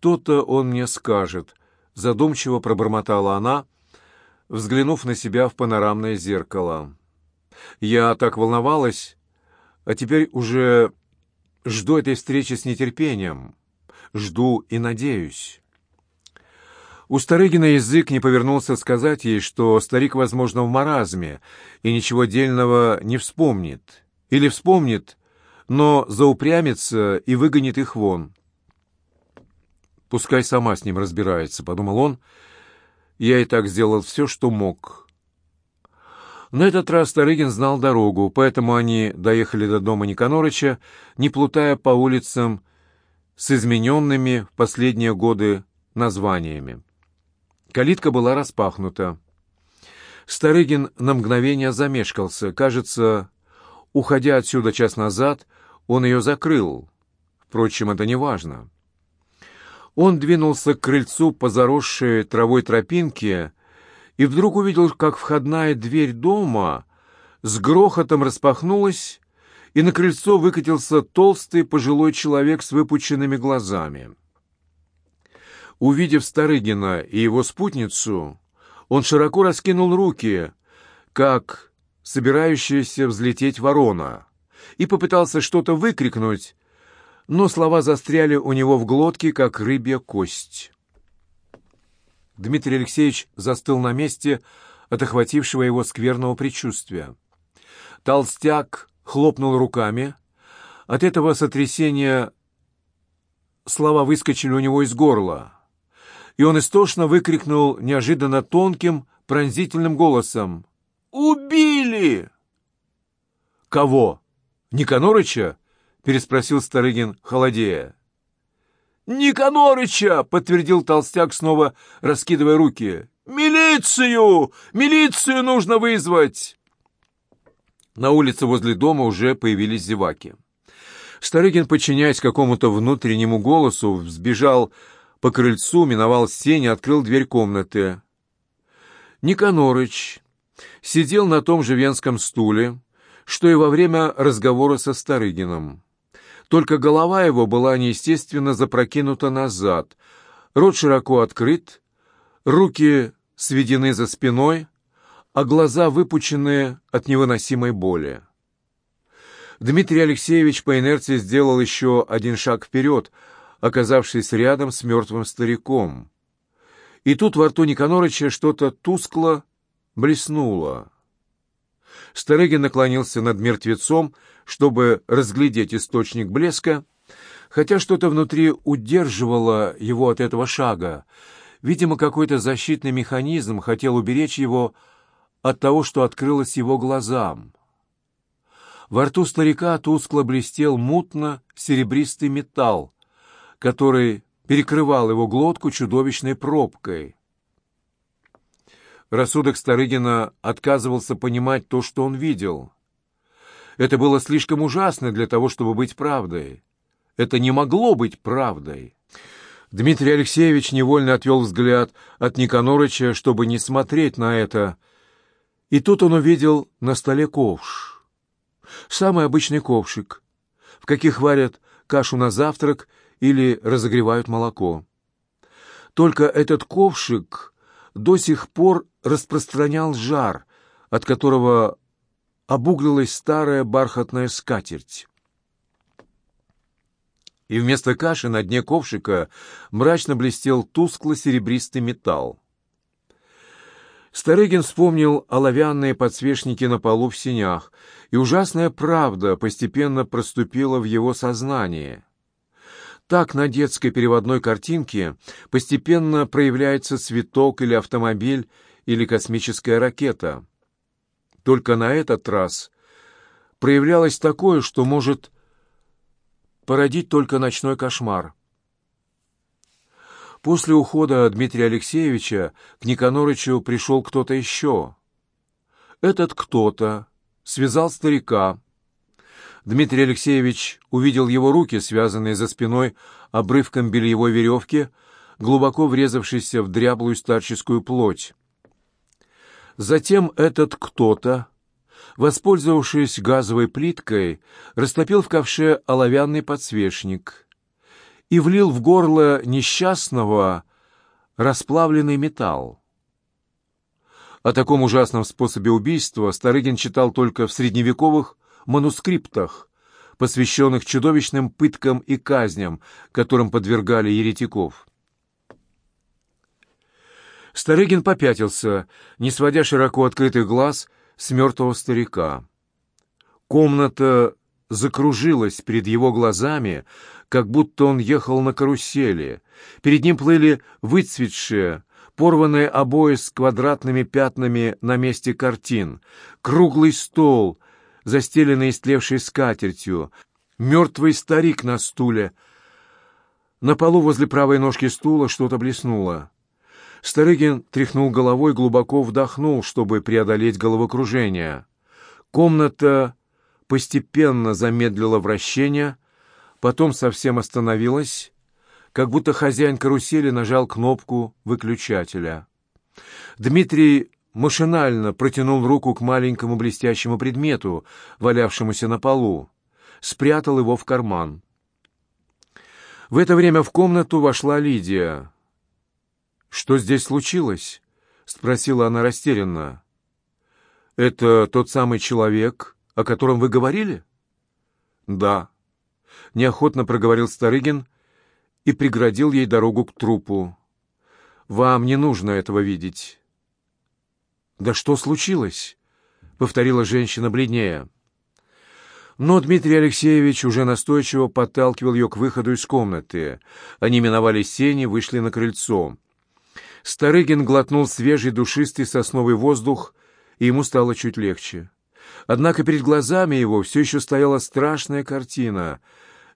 «Что-то он мне скажет», — задумчиво пробормотала она, взглянув на себя в панорамное зеркало. «Я так волновалась, а теперь уже жду этой встречи с нетерпением. Жду и надеюсь». У Старыгина язык не повернулся сказать ей, что старик, возможно, в маразме и ничего дельного не вспомнит. Или вспомнит, но заупрямится и выгонит их вон. «Пускай сама с ним разбирается», — подумал он. «Я и так сделал все, что мог». На этот раз Старыгин знал дорогу, поэтому они доехали до дома Никанорыча, не плутая по улицам с измененными в последние годы названиями. Калитка была распахнута. Старыгин на мгновение замешкался. Кажется, уходя отсюда час назад, он ее закрыл. Впрочем, это не важно. Он двинулся к крыльцу по заросшей травой тропинке и вдруг увидел, как входная дверь дома с грохотом распахнулась, и на крыльцо выкатился толстый пожилой человек с выпученными глазами. Увидев Старыгина и его спутницу, он широко раскинул руки, как собирающаяся взлететь ворона, и попытался что-то выкрикнуть, но слова застряли у него в глотке, как рыбья кость. Дмитрий Алексеевич застыл на месте от охватившего его скверного предчувствия. Толстяк хлопнул руками. От этого сотрясения слова выскочили у него из горла, и он истошно выкрикнул неожиданно тонким, пронзительным голосом. «Убили!» «Кого? Никанорыча?» — переспросил Старыгин, холодея. «Никанорыча!» — подтвердил толстяк, снова раскидывая руки. «Милицию! Милицию нужно вызвать!» На улице возле дома уже появились зеваки. Старыгин, подчиняясь какому-то внутреннему голосу, взбежал по крыльцу, миновал сень и открыл дверь комнаты. Никанорыч сидел на том же венском стуле, что и во время разговора со Старыгином. Только голова его была неестественно запрокинута назад, рот широко открыт, руки сведены за спиной, а глаза выпучены от невыносимой боли. Дмитрий Алексеевич по инерции сделал еще один шаг вперед, оказавшись рядом с мертвым стариком. И тут во рту Никанорыча что-то тускло блеснуло. Старыгин наклонился над мертвецом, чтобы разглядеть источник блеска, хотя что-то внутри удерживало его от этого шага. Видимо, какой-то защитный механизм хотел уберечь его от того, что открылось его глазам. Во рту старика тускло блестел мутно-серебристый металл, который перекрывал его глотку чудовищной пробкой. Рассудок Старыгина отказывался понимать то, что он видел. Это было слишком ужасно для того, чтобы быть правдой. Это не могло быть правдой. Дмитрий Алексеевич невольно отвел взгляд от Никанорыча, чтобы не смотреть на это. И тут он увидел на столе ковш. Самый обычный ковшик, в каких варят кашу на завтрак или разогревают молоко. Только этот ковшик до сих пор распространял жар, от которого обуглилась старая бархатная скатерть. И вместо каши на дне ковшика мрачно блестел тускло-серебристый металл. Старыгин вспомнил оловянные подсвечники на полу в синях, и ужасная правда постепенно проступила в его сознание — так на детской переводной картинке постепенно проявляется цветок или автомобиль или космическая ракета. Только на этот раз проявлялось такое, что может породить только ночной кошмар. После ухода Дмитрия Алексеевича к Никанорычу пришел кто-то еще. Этот кто-то связал старика, Дмитрий Алексеевич увидел его руки, связанные за спиной обрывком бельевой веревки, глубоко врезавшейся в дряблую старческую плоть. Затем этот кто-то, воспользовавшись газовой плиткой, растопил в ковше оловянный подсвечник. и влил в горло несчастного расплавленный металл. О таком ужасном способе убийства Старыгин читал только в средневековых манускриптах, посвященных чудовищным пыткам и казням, которым подвергали еретиков. Старыгин попятился, не сводя широко открытых глаз с мертвого старика. Комната закружилась перед его глазами, как будто он ехал на карусели. Перед ним плыли выцветшие, порванные обои с квадратными пятнами на месте картин, круглый стол, застеленный истлевшей скатертью, мертвый старик на стуле. На полу возле правой ножки стула что-то блеснуло. Старыгин тряхнул головой, глубоко вдохнул, чтобы преодолеть головокружение. Комната постепенно замедлила вращение, потом совсем остановилась, как будто хозяин карусели нажал кнопку выключателя. Дмитрий машинально протянул руку к маленькому блестящему предмету, валявшемуся на полу, спрятал его в карман. В это время в комнату вошла Лидия. «Что здесь случилось?» — спросила она растерянно. «Это тот самый человек, о котором вы говорили?» «Да», — неохотно проговорил Старыгин и преградил ей дорогу к трупу. «Вам не нужно этого видеть». «Да что случилось?» — повторила женщина бледнее. Но Дмитрий Алексеевич уже настойчиво подталкивал ее к выходу из комнаты. Они миновали сени, вышли на крыльцо. Старыгин глотнул свежий душистый сосновый воздух, и ему стало чуть легче. Однако перед глазами его все еще стояла страшная картина.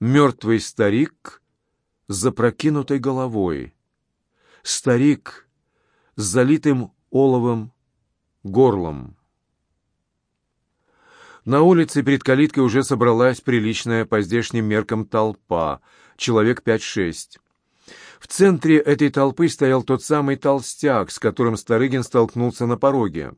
Мертвый старик с запрокинутой головой. Старик с залитым оловом горлом. На улице перед калиткой уже собралась приличная по здешним меркам толпа, человек пять-шесть. В центре этой толпы стоял тот самый толстяк, с которым Старыгин столкнулся на пороге.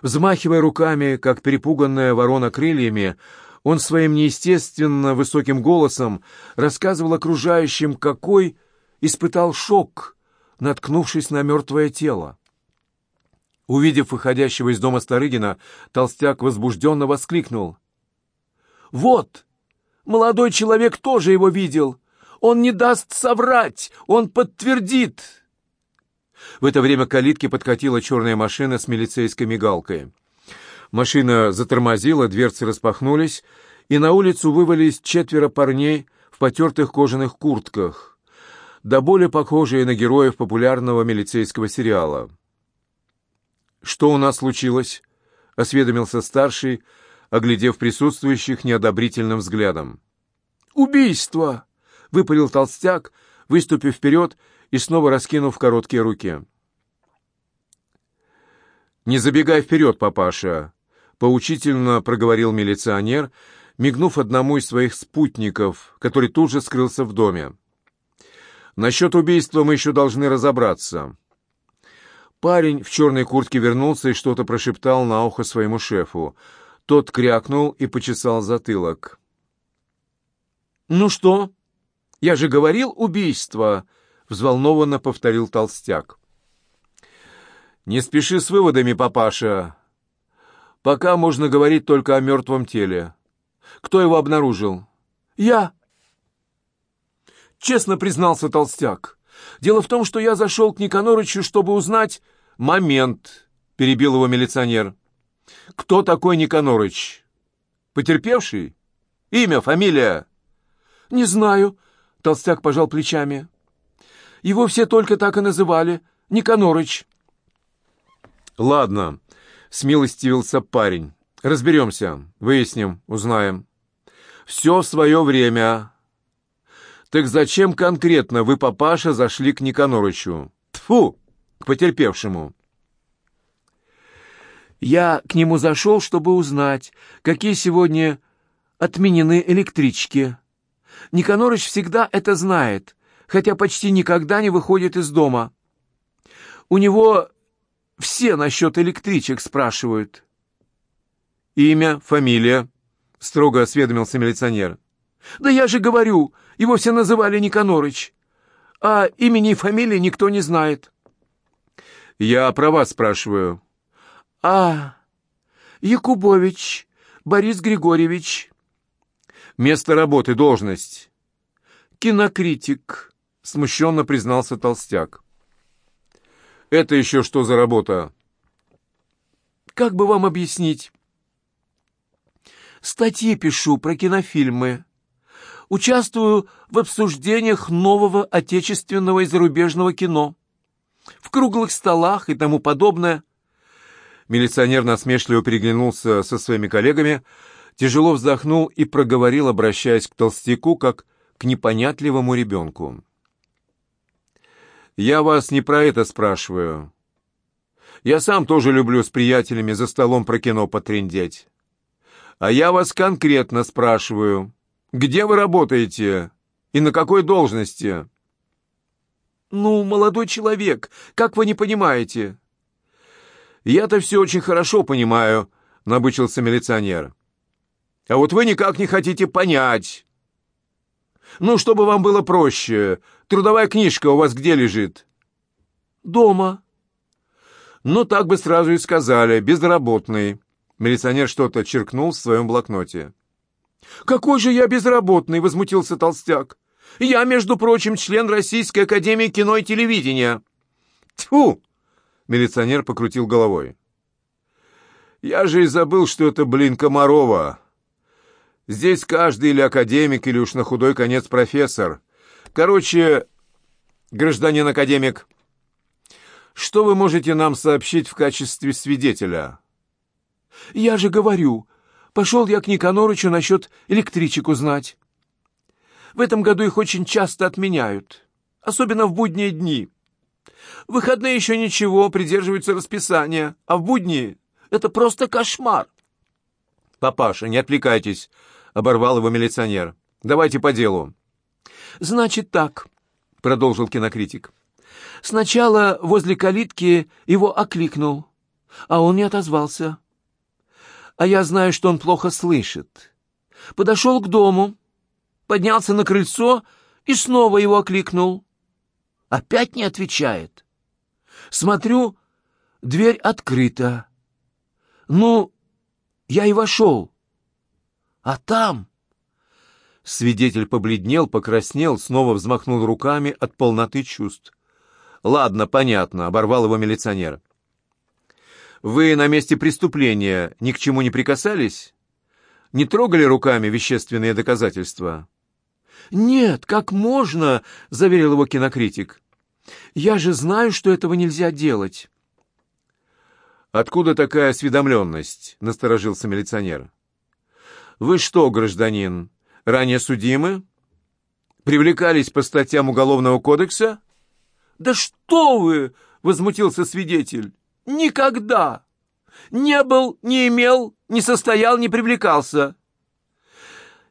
Взмахивая руками, как перепуганная ворона крыльями, он своим неестественно высоким голосом рассказывал окружающим, какой испытал шок, наткнувшись на мертвое тело. Увидев выходящего из дома Старыгина, толстяк возбужденно воскликнул. «Вот! Молодой человек тоже его видел! Он не даст соврать! Он подтвердит!» В это время к калитке подкатила черная машина с милицейской мигалкой. Машина затормозила, дверцы распахнулись, и на улицу вывалились четверо парней в потертых кожаных куртках, да более похожие на героев популярного милицейского сериала. «Что у нас случилось?» — осведомился старший, оглядев присутствующих неодобрительным взглядом. «Убийство!» — выпалил толстяк, выступив вперед и снова раскинув короткие руки. «Не забегай вперед, папаша!» — поучительно проговорил милиционер, мигнув одному из своих спутников, который тут же скрылся в доме. «Насчет убийства мы еще должны разобраться». Парень в черной куртке вернулся и что-то прошептал на ухо своему шефу. Тот крякнул и почесал затылок. «Ну что? Я же говорил убийство!» — взволнованно повторил толстяк. «Не спеши с выводами, папаша. Пока можно говорить только о мертвом теле. Кто его обнаружил?» «Я!» Честно признался толстяк. «Дело в том, что я зашел к Никанорычу, чтобы узнать...» «Момент!» — перебил его милиционер. «Кто такой Никанорыч? Потерпевший? Имя, фамилия?» «Не знаю», — толстяк пожал плечами. Его все только так и называли. Никанорыч. «Ладно», — смилостивился парень. «Разберемся, выясним, узнаем. Все в свое время. Так зачем конкретно вы, папаша, зашли к Никанорычу? Тфу, к потерпевшему». «Я к нему зашел, чтобы узнать, какие сегодня отменены электрички. Никанорыч всегда это знает хотя почти никогда не выходит из дома. У него все насчет электричек спрашивают. «Имя, фамилия?» — строго осведомился милиционер. Да я же говорю, его все называли Никанорыч. А имени и фамилии никто не знает. Я про вас спрашиваю. А, Якубович Борис Григорьевич. Место работы, должность. Кинокритик, смущенно признался Толстяк. Это еще что за работа? Как бы вам объяснить? Статьи пишу про кинофильмы. Участвую в обсуждениях нового отечественного и зарубежного кино. В круглых столах и тому подобное. Милиционер насмешливо переглянулся со своими коллегами, тяжело вздохнул и проговорил, обращаясь к толстяку, как к непонятливому ребенку. «Я вас не про это спрашиваю. Я сам тоже люблю с приятелями за столом про кино потрындеть. А я вас конкретно спрашиваю, где вы работаете и на какой должности?» «Ну, молодой человек, как вы не понимаете?» «Я-то все очень хорошо понимаю», — набычился милиционер. «А вот вы никак не хотите понять. Ну, чтобы вам было проще, трудовая книжка у вас где лежит?» «Дома». «Ну, так бы сразу и сказали, безработный». Милиционер что-то черкнул в своем блокноте. «Какой же я безработный?» — возмутился Толстяк. «Я, между прочим, член Российской Академии кино и телевидения». «Тьфу!» — милиционер покрутил головой. «Я же и забыл, что это, блин, Комарова. Здесь каждый или академик, или уж на худой конец профессор. Короче, гражданин академик, что вы можете нам сообщить в качестве свидетеля?» «Я же говорю, пошел я к Никанорычу насчет электричек узнать. В этом году их очень часто отменяют, особенно в будние дни. В выходные еще ничего, придерживаются расписания, а в будни это просто кошмар». «Папаша, не отвлекайтесь», — оборвал его милиционер. «Давайте по делу». «Значит так», — продолжил кинокритик. «Сначала возле калитки его окликнул, а он не отозвался а я знаю, что он плохо слышит. Подошел к дому, поднялся на крыльцо и снова его окликнул. Опять не отвечает. Смотрю, дверь открыта. Ну, я и вошел. А там... Свидетель побледнел, покраснел, снова взмахнул руками от полноты чувств. «Ладно, понятно», — оборвал его милиционер. Вы на месте преступления ни к чему не прикасались? Не трогали руками вещественные доказательства? «Нет, как можно?» — заверил его кинокритик. «Я же знаю, что этого нельзя делать». «Откуда такая осведомленность?» — насторожился милиционер. «Вы что, гражданин, ранее судимы? Привлекались по статьям Уголовного кодекса?» «Да что вы!» — возмутился свидетель. Никогда! Не был, не имел, не состоял, не привлекался.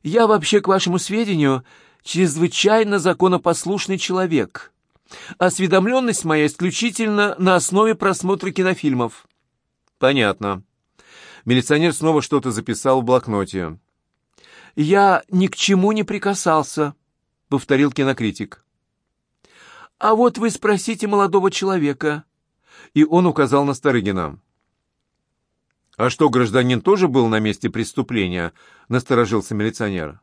Я вообще, к вашему сведению, чрезвычайно законопослушный человек. Осведомленность моя исключительно на основе просмотра кинофильмов. Понятно. Милиционер снова что-то записал в блокноте. «Я ни к чему не прикасался», — повторил кинокритик. «А вот вы спросите молодого человека и он указал на Старыгина. «А что, гражданин тоже был на месте преступления?» — насторожился милиционер.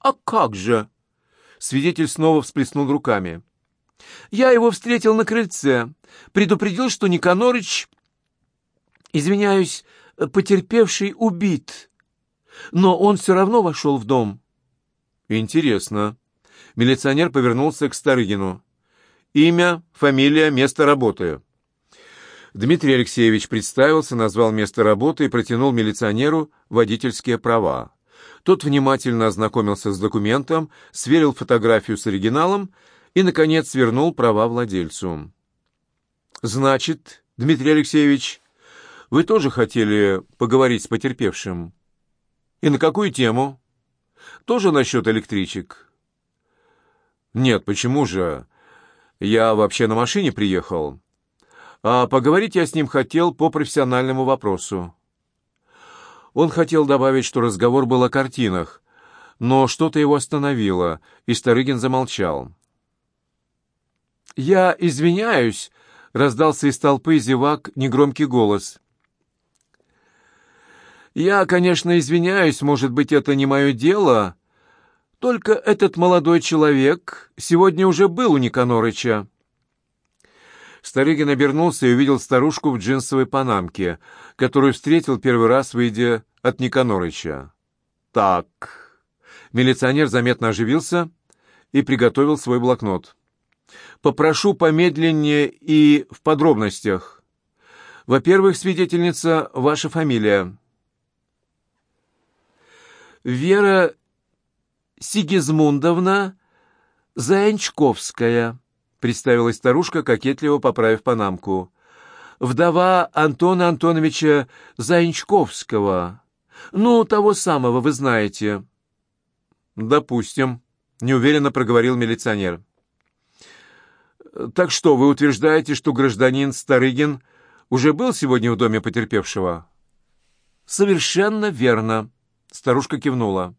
«А как же?» Свидетель снова всплеснул руками. «Я его встретил на крыльце, предупредил, что Никанорыч, извиняюсь, потерпевший убит, но он все равно вошел в дом». «Интересно». Милиционер повернулся к Старыгину. «Имя, фамилия, место работы». Дмитрий Алексеевич представился, назвал место работы и протянул милиционеру водительские права. Тот внимательно ознакомился с документом, сверил фотографию с оригиналом и, наконец, свернул права владельцу. «Значит, Дмитрий Алексеевич, вы тоже хотели поговорить с потерпевшим? И на какую тему? Тоже насчет электричек?» «Нет, почему же? Я вообще на машине приехал» а поговорить я с ним хотел по профессиональному вопросу. Он хотел добавить, что разговор был о картинах, но что-то его остановило, и Старыгин замолчал. «Я извиняюсь», — раздался из толпы зевак негромкий голос. «Я, конечно, извиняюсь, может быть, это не мое дело, только этот молодой человек сегодня уже был у Никанорыча». Старыгин обернулся и увидел старушку в джинсовой панамке, которую встретил первый раз, выйдя от Никанорыча. «Так...» Милиционер заметно оживился и приготовил свой блокнот. «Попрошу помедленнее и в подробностях. Во-первых, свидетельница, ваша фамилия». «Вера Сигизмундовна Заянчковская», — представилась старушка, кокетливо поправив панамку. «Вдова Антона Антоновича Заянчковского. Ну, того самого, вы знаете». «Допустим», — неуверенно проговорил милиционер. «Так что, вы утверждаете, что гражданин Старыгин уже был сегодня в доме потерпевшего?» «Совершенно верно», — старушка кивнула.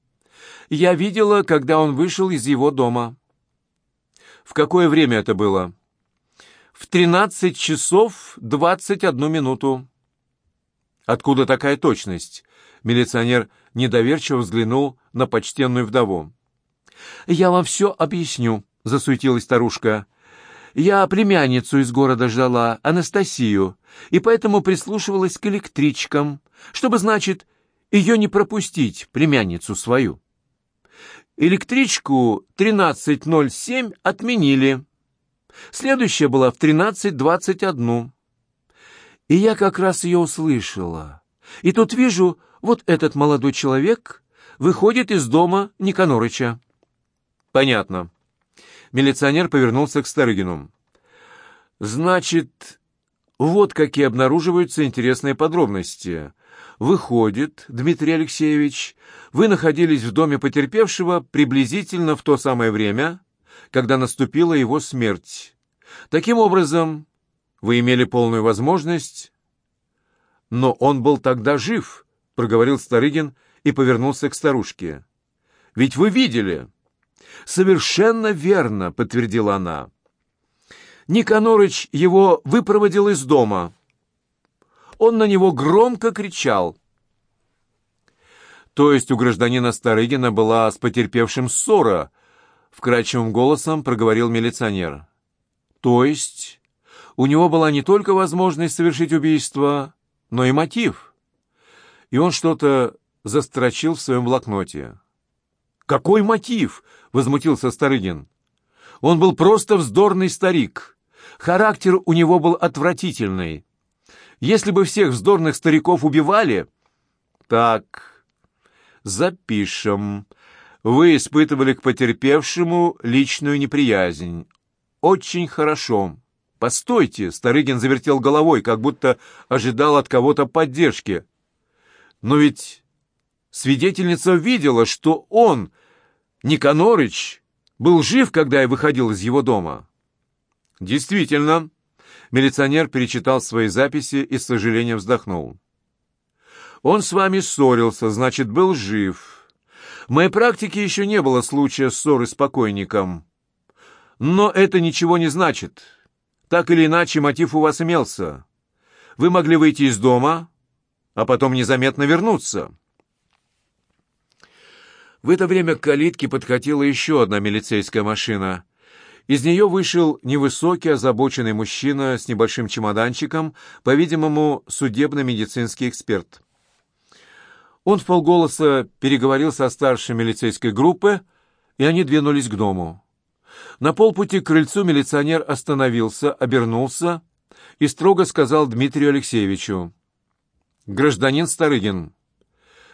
«Я видела, когда он вышел из его дома». «В какое время это было?» «В тринадцать часов двадцать одну минуту». «Откуда такая точность?» Милиционер недоверчиво взглянул на почтенную вдову. «Я вам все объясню», — засуетилась старушка. «Я племянницу из города ждала, Анастасию, и поэтому прислушивалась к электричкам, чтобы, значит, ее не пропустить, племянницу свою. Электричку 13.07 отменили. Следующая была в 13.21. И я как раз ее услышала. И тут вижу, вот этот молодой человек выходит из дома Никанорыча. Понятно. Милиционер повернулся к Старыгину. Значит, вот какие обнаруживаются интересные подробности. Выходит, Дмитрий Алексеевич, вы находились в доме потерпевшего приблизительно в то самое время, когда наступила его смерть. Таким образом, вы имели полную возможность... Но он был тогда жив, проговорил Старыгин и повернулся к старушке. «Ведь вы видели?» «Совершенно верно», — подтвердила она. Никанорыч его выпроводил из дома. Он на него громко кричал. То есть у гражданина Старыгина была с потерпевшим ссора, вкрадчивым голосом проговорил милиционер. То есть у него была не только возможность совершить убийство, но и мотив и он что-то застрочил в своем блокноте. «Какой мотив?» — возмутился Старыгин. «Он был просто вздорный старик. Характер у него был отвратительный. Если бы всех вздорных стариков убивали...» «Так, запишем. Вы испытывали к потерпевшему личную неприязнь. Очень хорошо. Постойте!» — Старыгин завертел головой, как будто ожидал от кого-то поддержки. Но ведь свидетельница видела, что он, Никанорыч, был жив, когда я выходил из его дома. Действительно, милиционер перечитал свои записи и с сожалением вздохнул. Он с вами ссорился, значит, был жив. В моей практике еще не было случая ссоры с покойником. Но это ничего не значит. Так или иначе, мотив у вас имелся. Вы могли выйти из дома, а потом незаметно вернуться. В это время к калитке подкатила еще одна милицейская машина. Из нее вышел невысокий, озабоченный мужчина с небольшим чемоданчиком, по-видимому, судебно-медицинский эксперт. Он в полголоса переговорил со старшей милицейской группы, и они двинулись к дому. На полпути к крыльцу милиционер остановился, обернулся и строго сказал Дмитрию Алексеевичу. «Гражданин Старыгин,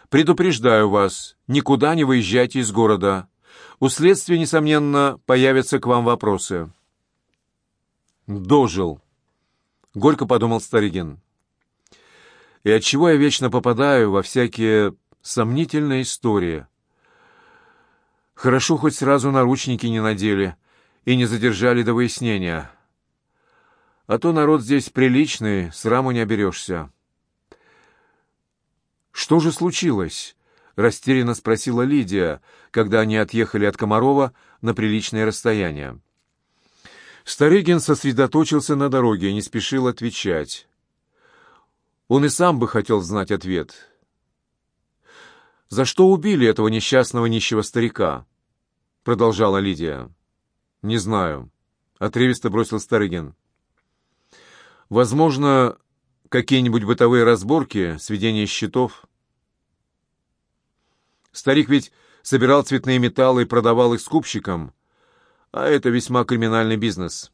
предупреждаю вас, никуда не выезжайте из города. У следствия, несомненно, появятся к вам вопросы». «Дожил», — горько подумал Старыгин. «И отчего я вечно попадаю во всякие сомнительные истории? Хорошо, хоть сразу наручники не надели и не задержали до выяснения. А то народ здесь приличный, сраму не оберешься». «Что же случилось?» — растерянно спросила Лидия, когда они отъехали от Комарова на приличное расстояние. Старыгин сосредоточился на дороге и не спешил отвечать. Он и сам бы хотел знать ответ. «За что убили этого несчастного нищего старика?» — продолжала Лидия. «Не знаю», — отрывисто бросил Старыгин. «Возможно, какие-нибудь бытовые разборки, сведение счетов?» Старик ведь собирал цветные металлы и продавал их скупщикам, а это весьма криминальный бизнес.